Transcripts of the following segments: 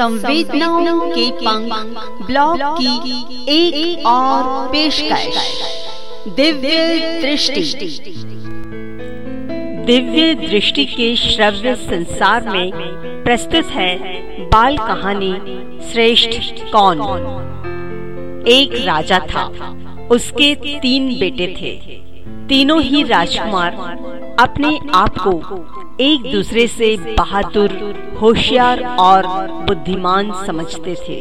संवेदनाओं के पंख ब्लॉग की एक, एक और पेशकश। दिव्य दृष्टि। दिव्य दृष्टि के श्रव्य संसार में प्रस्तुत है बाल कहानी श्रेष्ठ कौन? एक राजा था। उसके तीन बेटे थे। तीनों ही राजकुमार अपने आप को एक दूसरे से बहादुर, होशियार और बुद्धिमान समझते थे।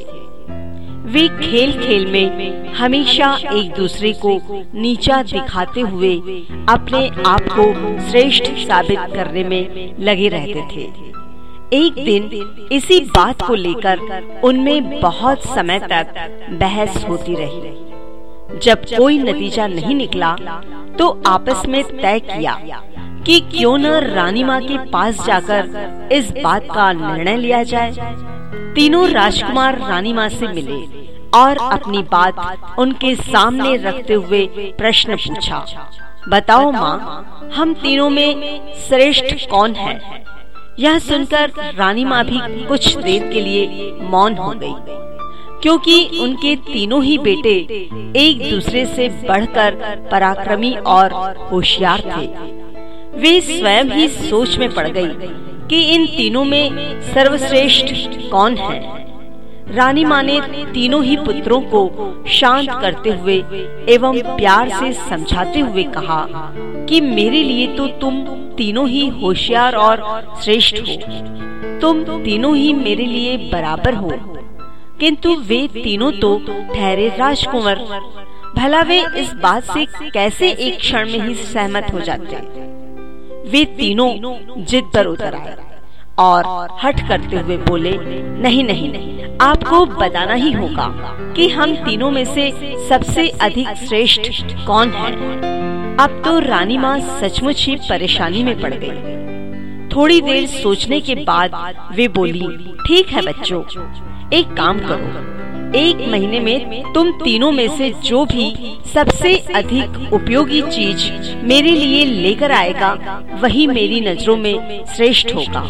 वे खेल खेल में हमेशा एक दूसरे को नीचा दिखाते हुए अपने आप को श्रेष्ठ साबित करने में लगे रहते थे। एक दिन इसी बात को लेकर उनमें बहुत समय तक बहस होती रही। जब कोई नतीजा नहीं निकला तो आपस में तय किया कि क्यों न रानी माँ के पास जाकर इस बात का निर्णय लिया जाए। तीनों राजकुमार रानी माँ से मिले और अपनी बात उनके सामने रखते हुए प्रश्न पूछा बताओ माँ हम तीनों में श्रेष्ठ कौन है? यह सुनकर रानी माँ भी कुछ देर के लिए मौन हो गई, क्योंकि उनके तीनों ही बेटे एक दूसरे से बढ़कर पराक्रमी और होशियार थे। वे स्वयं ही सोच में पड़ गई कि इन तीनों में सर्वश्रेष्ठ कौन है। रानी माँ ने तीनों ही पुत्रों को शांत करते हुए एवं प्यार से समझाते हुए कहा कि मेरे लिए तो तुम तीनों ही होशियार और श्रेष्ठ हो। तुम तीनों ही मेरे लिए बराबर हो। किंतु वे तीनों तो ठहरे राजकुंवर। भला वे इस बात से कैसे एक क्षण में ही सहमत हो जाते? वे तीनों जिद पर उतर आए और हट करते हुए बोले नहीं नहीं नहीं, आपको बताना ही होगा कि हम तीनों में से सबसे अधिक श्रेष्ठ कौन है? अब तो रानी माँ सचमुच ही परेशानी में पड़ गई। थोड़ी देर सोचने के बाद वे बोली, ठीक है बच्चों, एक काम करो। एक महीने में तुम तीनों में से जो भी सबसे अधिक उपयोगी चीज़ मेरे लिए लेकर आएगा, वही मेरी नज़रों में श्रेष्ठ होगा।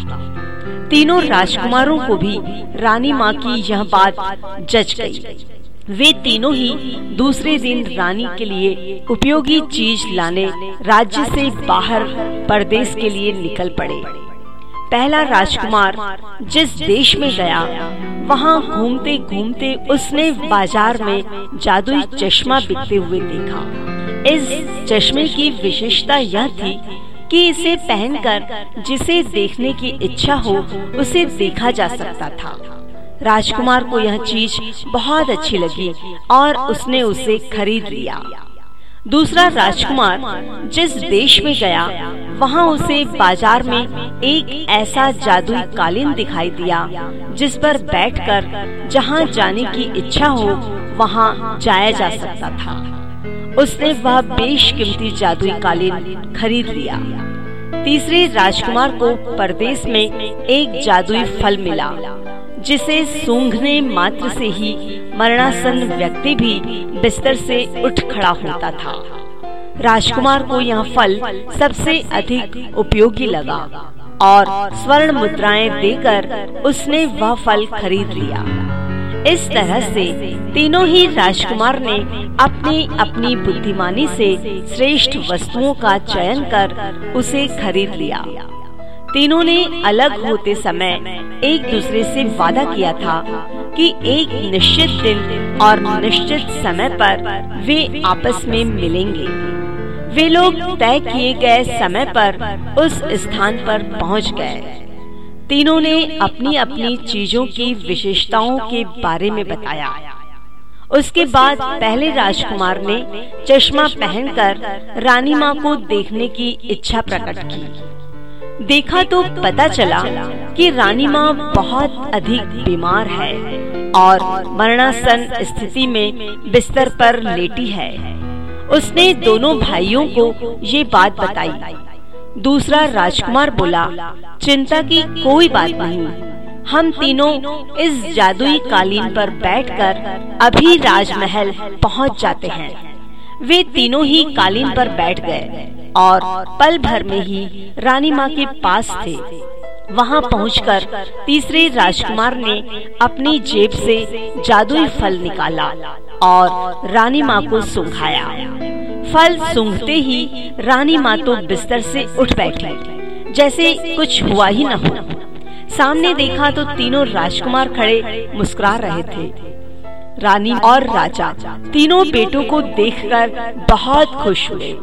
तीनों राजकुमारों को भी रानी माँ की यह बात जच गई। वे तीनों ही दूसरे दिन रानी के लिए उपयोगी चीज़ लाने राज्य से बाहर परदेश के लिए निकल पड़े। पहला राजकुमार जिस देश में गया, वहाँ घूमते घूमते उसने बाज़ार में जादुई चश्मा बिकते हुए देखा। इस चश्मे की विशेषता यह थी कि इसे पहनकर जिसे देखने की इच्छा हो, उसे देखा जा सकता था। राजकुमार को यह चीज़ बहुत अच्छी लगी और उसने उसे खरीद लिया। दूसरा राजकुमार जिस देश में गया, वहाँ उसे बाज़ार में एक ऐसा जादुई कालीन दिखाई दिया, जिस पर बैठकर जहाँ जाने की इच्छा हो, वहाँ जाया जा सकता था। उसने वह बेशकीमती जादुई कालीन खरीद लिया। तीसरे राजकुमार को परदेश में एक जादुई फल मिला, जिसे सूंघने मात्र से ही मरणासन व्यक्ति भी बिस्तर से उठ खड़ा होता था। राजकुमार को यह फल सबसे अधिक उपयोगी लगा और स्वर्ण मुद्राएँ देकर उसने वह फल खरीद लिया। इस तरह से तीनों ही राजकुमार ने अपनी अपनी बुद्धिमानी से श्रेष्ठ वस्तुओं का चयन कर उसे खरीद लिया। तीनों ने अलग होते समय एक दूसरे से वादा किया था कि एक निश्चित दिन और निश्चित समय पर वे आपस में मिलेंगे। वे लोग तय किए गए समय पर उस स्थान पर पहुँच गए। तीनों ने अपनी अपनी चीज़ों की विशेषताओं के बारे में बताया। उसके बाद पहले राजकुमार ने चश्मा पहनकर रानी माँ को देखने की इच्छा प्रकट की। देखा तो पता चला कि रानी माँ बहुत अधिक बीमार है और मरणासन स्थिति में बिस्तर पर लेटी है। उसने दोनों भाइयों को ये बात बताई। दूसरा राजकुमार बोला, चिंता की कोई बात नहीं। हम तीनों इस जादुई कालीन पर बैठकर अभी राजमहल पहुँच जाते हैं। वे तीनों ही कालीन पर बैठ गए और पल भर में ही रानी माँ के पास थे। वहाँ पहुंचकर तीसरे राजकुमार ने अपनी जेब से जादुई फल निकाला और रानी माँ को सुंघाया फल सूंघते ही रानी माँ तो बिस्तर से उठ बैठी। जैसे कुछ हुआ ही न हो। सामने देखा तो तीनों राजकुमार खड़े मुस्कुरा रहे थे। रानी और राजा तीनों बेटों को देखकर बहुत खुश हुए।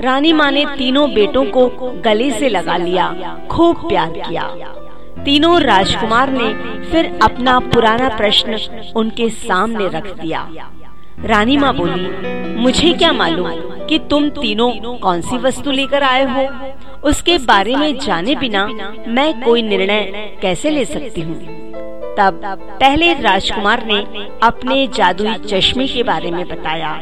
रानी माँ ने तीनों बेटों को गले से लगा लिया, खूब प्यार किया। तीनों राजकुमार ने फिर अपना पुराना प्रश्न उनके सामने रख दिया। रानी माँ बोली मुझे क्या मालूम कि तुम तीनों कौन सी वस्तु लेकर आए हो? उसके बारे में जाने बिना मैं कोई निर्णय कैसे ले सकती हूँ? तब पहले राजकुमार ने अपने जादुई चश्मे के बारे में बताया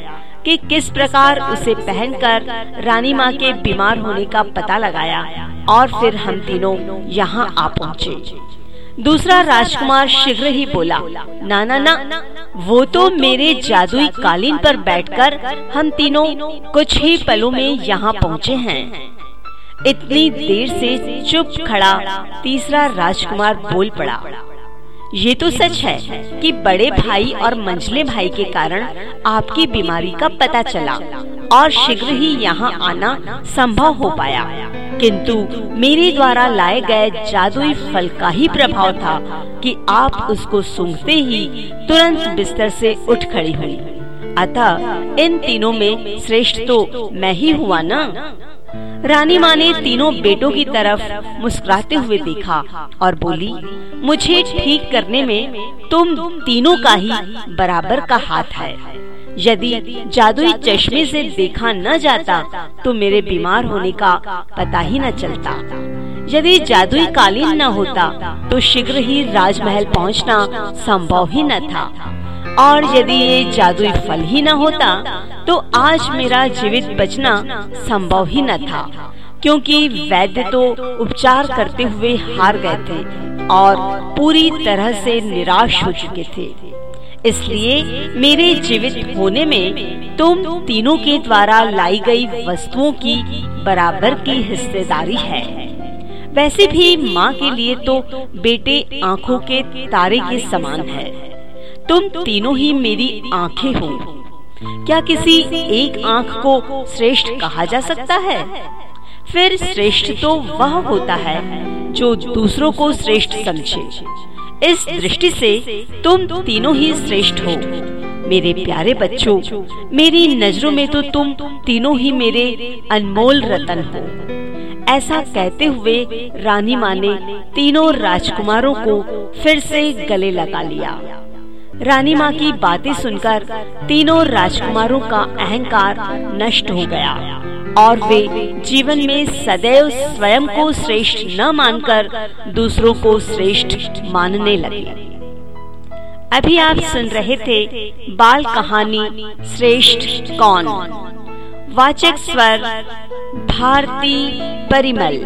कि किस प्रकार उसे पहनकर रानी माँ के बीमार होने का पता लगाया और फिर हम तीनों यहाँ आ पहुँचे। दूसरा राजकुमार शीघ्र ही बोला, नाना, ना, वो तो मेरे जादुई कालीन पर बैठकर हम तीनों कुछ ही पलों में यहाँ पहुँचे हैं। इतनी देर से चुप खड़ा तीसरा राजकुमार बोल पड़ा, ये तो सच है कि बड़े भाई और मंझले भाई के कारण आपकी बीमारी का पता चला और शीघ्र ही यहाँ आना संभव हो पाया। किंतु मेरे द्वारा लाए गए जादुई फल का ही प्रभाव था कि आप उसको सूंघते ही तुरंत बिस्तर से उठ खड़ी हुई। अतः इन तीनों में श्रेष्ठ तो मैं ही हुआ ना? रानी माँ ने तीनों बेटों की तरफ़ मुस्कुराते हुए देखा और बोली, मुझे ठीक करने में तुम तीनों का ही बराबर का हाथ है। यदि जादुई चश्मे से देखा न जाता तो मेरे बीमार होने का पता ही न चलता। यदि जादुई कालीन न होता तो शीघ्र ही राजमहल पहुँचना संभव ही न था। और यदि ये जादुई फल ही न होता तो आज मेरा जीवित बचना संभव ही न था। क्योंकि वैद्य तो उपचार करते हुए हार गए थे और पूरी तरह से निराश हो चुके थे। इसलिए मेरे जीवित होने में तुम तीनों के द्वारा लाई गई वस्तुओं की बराबर की हिस्सेदारी है। वैसे भी माँ के लिए तो बेटे आँखों के तारे के समान है। तुम तीनों ही मेरी आँखें हो। क्या किसी एक आँख को श्रेष्ठ कहा जा सकता है? फिर श्रेष्ठ तो वह होता है जो दूसरों को श्रेष्ठ समझे। इस दृष्टि से तुम तीनों ही श्रेष्ठ हो। मेरे प्यारे बच्चों, मेरी नज़रों में तो तुम तीनों ही मेरे अनमोल रतन हो। ऐसा कहते हुए रानी माँ ने तीनों राजकुमारों को फिर से गले लगा लिया। रानी माँ की बातें सुनकर तीनों राजकुमारों का अहंकार नष्ट हो गया। और वे जीवन में सदैव स्वयं को श्रेष्ठ न मानकर दूसरों को श्रेष्ठ मानने लगे। अभी आप सुन रहे थे बाल कहानी श्रेष्ठ कौन? वाचक स्वर भारती परिमल।